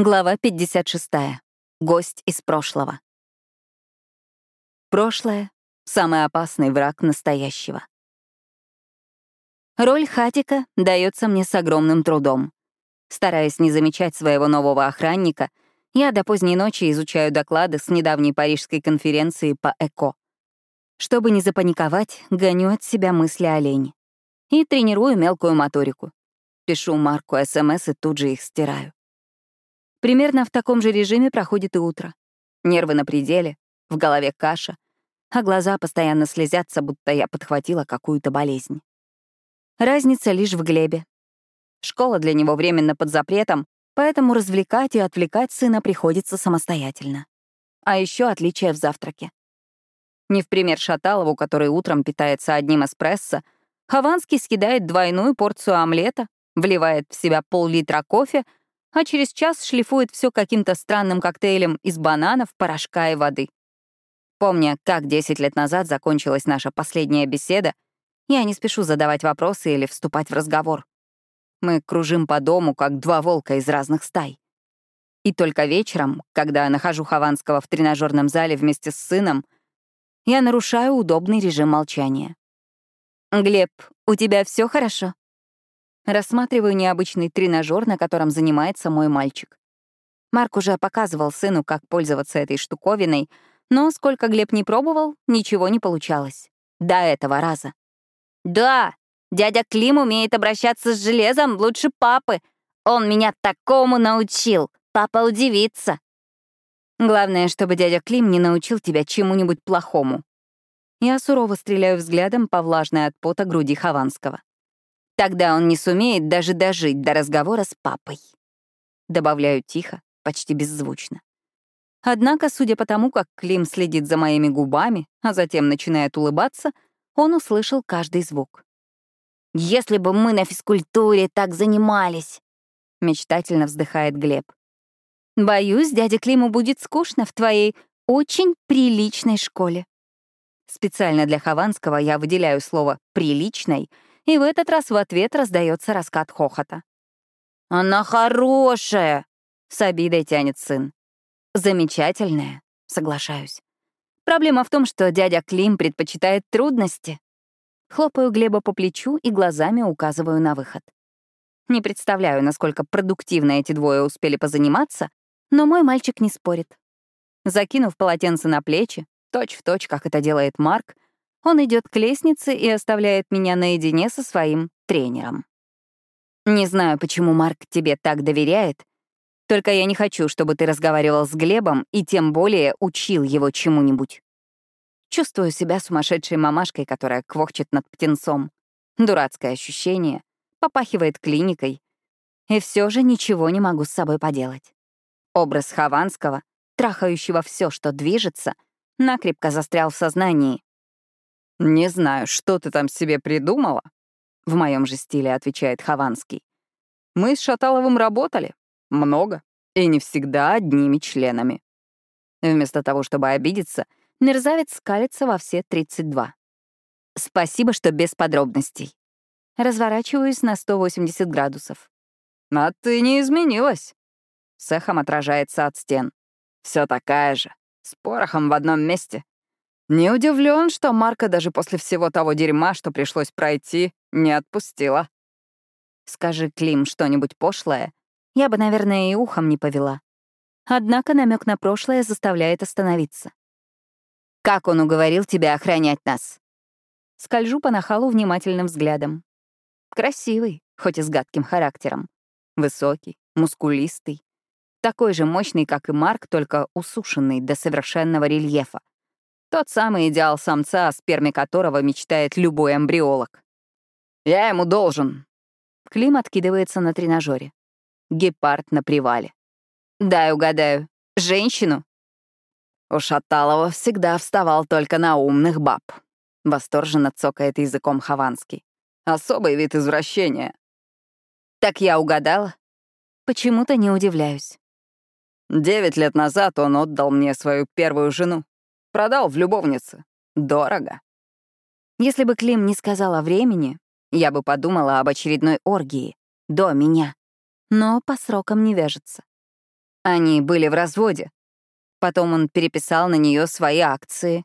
Глава 56. Гость из прошлого. Прошлое — самый опасный враг настоящего. Роль Хатика дается мне с огромным трудом. Стараясь не замечать своего нового охранника, я до поздней ночи изучаю доклады с недавней парижской конференции по ЭКО. Чтобы не запаниковать, гоню от себя мысли о. И тренирую мелкую моторику. Пишу Марку СМС и тут же их стираю. Примерно в таком же режиме проходит и утро. Нервы на пределе, в голове каша, а глаза постоянно слезятся, будто я подхватила какую-то болезнь. Разница лишь в Глебе. Школа для него временно под запретом, поэтому развлекать и отвлекать сына приходится самостоятельно. А еще отличие в завтраке. Не в пример Шаталову, который утром питается одним эспрессо, Хованский съедает двойную порцию омлета, вливает в себя пол-литра кофе — а через час шлифует все каким-то странным коктейлем из бананов, порошка и воды. Помня, как 10 лет назад закончилась наша последняя беседа, я не спешу задавать вопросы или вступать в разговор. Мы кружим по дому, как два волка из разных стай. И только вечером, когда нахожу Хованского в тренажерном зале вместе с сыном, я нарушаю удобный режим молчания. «Глеб, у тебя все хорошо?» Рассматриваю необычный тренажер, на котором занимается мой мальчик. Марк уже показывал сыну, как пользоваться этой штуковиной, но сколько Глеб не пробовал, ничего не получалось. До этого раза. «Да, дядя Клим умеет обращаться с железом лучше папы. Он меня такому научил. Папа удивится». Главное, чтобы дядя Клим не научил тебя чему-нибудь плохому. Я сурово стреляю взглядом по влажной от пота груди Хованского. Тогда он не сумеет даже дожить до разговора с папой. Добавляю тихо, почти беззвучно. Однако, судя по тому, как Клим следит за моими губами, а затем начинает улыбаться, он услышал каждый звук. «Если бы мы на физкультуре так занимались!» — мечтательно вздыхает Глеб. «Боюсь, дяде Климу будет скучно в твоей очень приличной школе». Специально для Хованского я выделяю слово «приличной», и в этот раз в ответ раздается раскат хохота. «Она хорошая!» — с обидой тянет сын. «Замечательная», — соглашаюсь. Проблема в том, что дядя Клим предпочитает трудности. Хлопаю Глеба по плечу и глазами указываю на выход. Не представляю, насколько продуктивно эти двое успели позаниматься, но мой мальчик не спорит. Закинув полотенце на плечи, точь в точь, как это делает Марк, он идет к лестнице и оставляет меня наедине со своим тренером. Не знаю, почему Марк тебе так доверяет, только я не хочу, чтобы ты разговаривал с Глебом и тем более учил его чему-нибудь. Чувствую себя сумасшедшей мамашкой, которая квохчет над птенцом. Дурацкое ощущение, попахивает клиникой. И все же ничего не могу с собой поделать. Образ Хованского, трахающего все, что движется, накрепко застрял в сознании, «Не знаю, что ты там себе придумала?» В моем же стиле отвечает Хованский. «Мы с Шаталовым работали. Много. И не всегда одними членами». Вместо того, чтобы обидеться, мерзавец скалится во все 32. «Спасибо, что без подробностей». Разворачиваюсь на 180 градусов. «А ты не изменилась». С отражается от стен. Все такая же, с порохом в одном месте. Не удивлен, что Марка даже после всего того дерьма, что пришлось пройти, не отпустила. Скажи Клим что-нибудь пошлое, я бы, наверное, и ухом не повела. Однако намек на прошлое заставляет остановиться. «Как он уговорил тебя охранять нас?» Скольжу по нахалу внимательным взглядом. Красивый, хоть и с гадким характером. Высокий, мускулистый. Такой же мощный, как и Марк, только усушенный до совершенного рельефа. Тот самый идеал самца, о сперме которого мечтает любой эмбриолог. «Я ему должен». Клим откидывается на тренажере. Гепард на привале. «Дай угадаю. Женщину?» У Шаталова всегда вставал только на умных баб. Восторженно цокает языком Хованский. Особый вид извращения. Так я угадала? Почему-то не удивляюсь. Девять лет назад он отдал мне свою первую жену. Продал в любовнице. Дорого. Если бы Клим не сказал о времени, я бы подумала об очередной оргии. До меня. Но по срокам не вяжется. Они были в разводе. Потом он переписал на нее свои акции.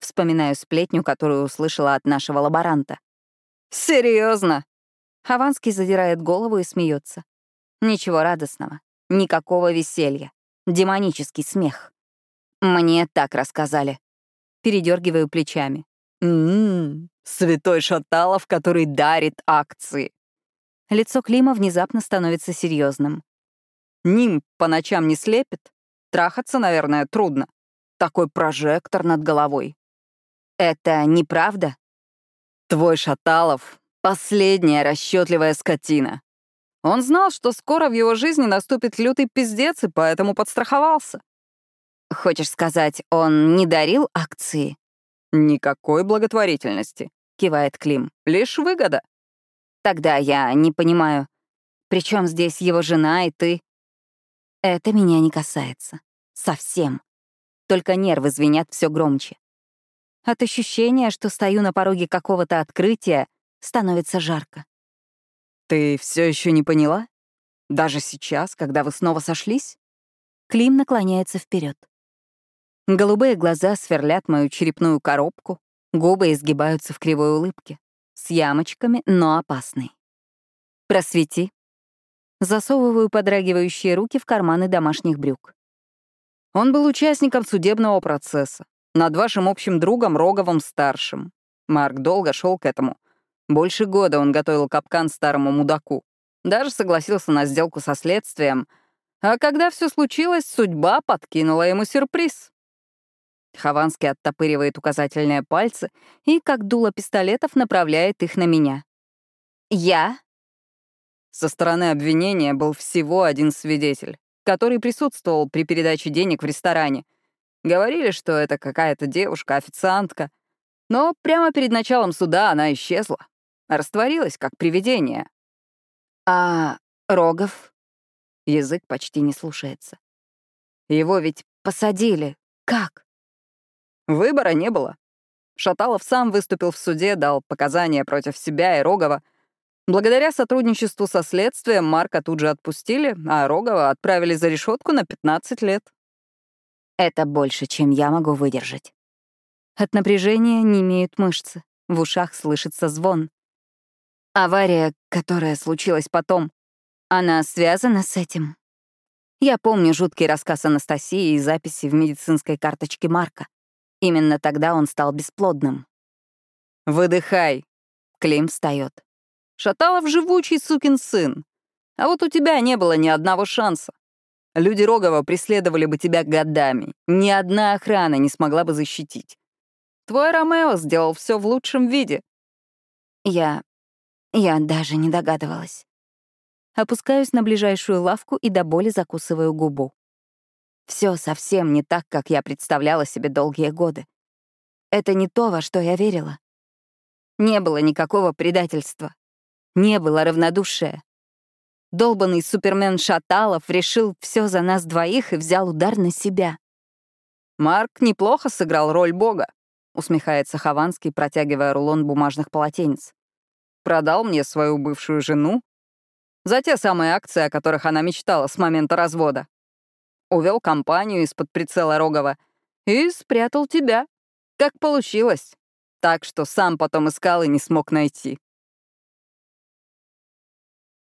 Вспоминаю сплетню, которую услышала от нашего лаборанта. Серьезно? Хованский задирает голову и смеется. Ничего радостного, никакого веселья, демонический смех. Мне так рассказали. Передергиваю плечами. Ммм, святой Шаталов, который дарит акции. Лицо Клима внезапно становится серьезным. Ним по ночам не слепит? Трахаться, наверное, трудно. Такой прожектор над головой. Это неправда? Твой Шаталов — последняя расчетливая скотина. Он знал, что скоро в его жизни наступит лютый пиздец, и поэтому подстраховался. Хочешь сказать, он не дарил акции? Никакой благотворительности, кивает Клим. Лишь выгода. Тогда я не понимаю, при чем здесь его жена и ты? Это меня не касается. Совсем. Только нервы звенят все громче. От ощущения, что стою на пороге какого-то открытия, становится жарко. Ты все еще не поняла? Даже сейчас, когда вы снова сошлись? Клим наклоняется вперед. Голубые глаза сверлят мою черепную коробку, губы изгибаются в кривой улыбке, с ямочками, но опасной. Просвети. Засовываю подрагивающие руки в карманы домашних брюк. Он был участником судебного процесса над вашим общим другом Роговым-старшим. Марк долго шел к этому. Больше года он готовил капкан старому мудаку. Даже согласился на сделку со следствием. А когда все случилось, судьба подкинула ему сюрприз. Хованский оттопыривает указательные пальцы и, как дуло пистолетов, направляет их на меня. «Я?» Со стороны обвинения был всего один свидетель, который присутствовал при передаче денег в ресторане. Говорили, что это какая-то девушка-официантка. Но прямо перед началом суда она исчезла. Растворилась, как привидение. «А Рогов?» Язык почти не слушается. «Его ведь посадили. Как?» Выбора не было. Шаталов сам выступил в суде, дал показания против себя и Рогова — Благодаря сотрудничеству со следствием Марка тут же отпустили, а Рогова отправили за решетку на 15 лет. Это больше, чем я могу выдержать. От напряжения не имеют мышцы, в ушах слышится звон. Авария, которая случилась потом, она связана с этим? Я помню жуткий рассказ Анастасии и записи в медицинской карточке Марка. Именно тогда он стал бесплодным. «Выдыхай!» Клим встает. Шаталов живучий сукин сын. А вот у тебя не было ни одного шанса. Люди Рогова преследовали бы тебя годами. Ни одна охрана не смогла бы защитить. Твой Ромео сделал все в лучшем виде. Я... я даже не догадывалась. Опускаюсь на ближайшую лавку и до боли закусываю губу. Все совсем не так, как я представляла себе долгие годы. Это не то, во что я верила. Не было никакого предательства. Не было равнодушия. Долбанный супермен Шаталов решил все за нас двоих и взял удар на себя. «Марк неплохо сыграл роль бога», — усмехается Хованский, протягивая рулон бумажных полотенец. «Продал мне свою бывшую жену за те самые акции, о которых она мечтала с момента развода. Увел компанию из-под прицела Рогова и спрятал тебя. Как получилось. Так что сам потом искал и не смог найти.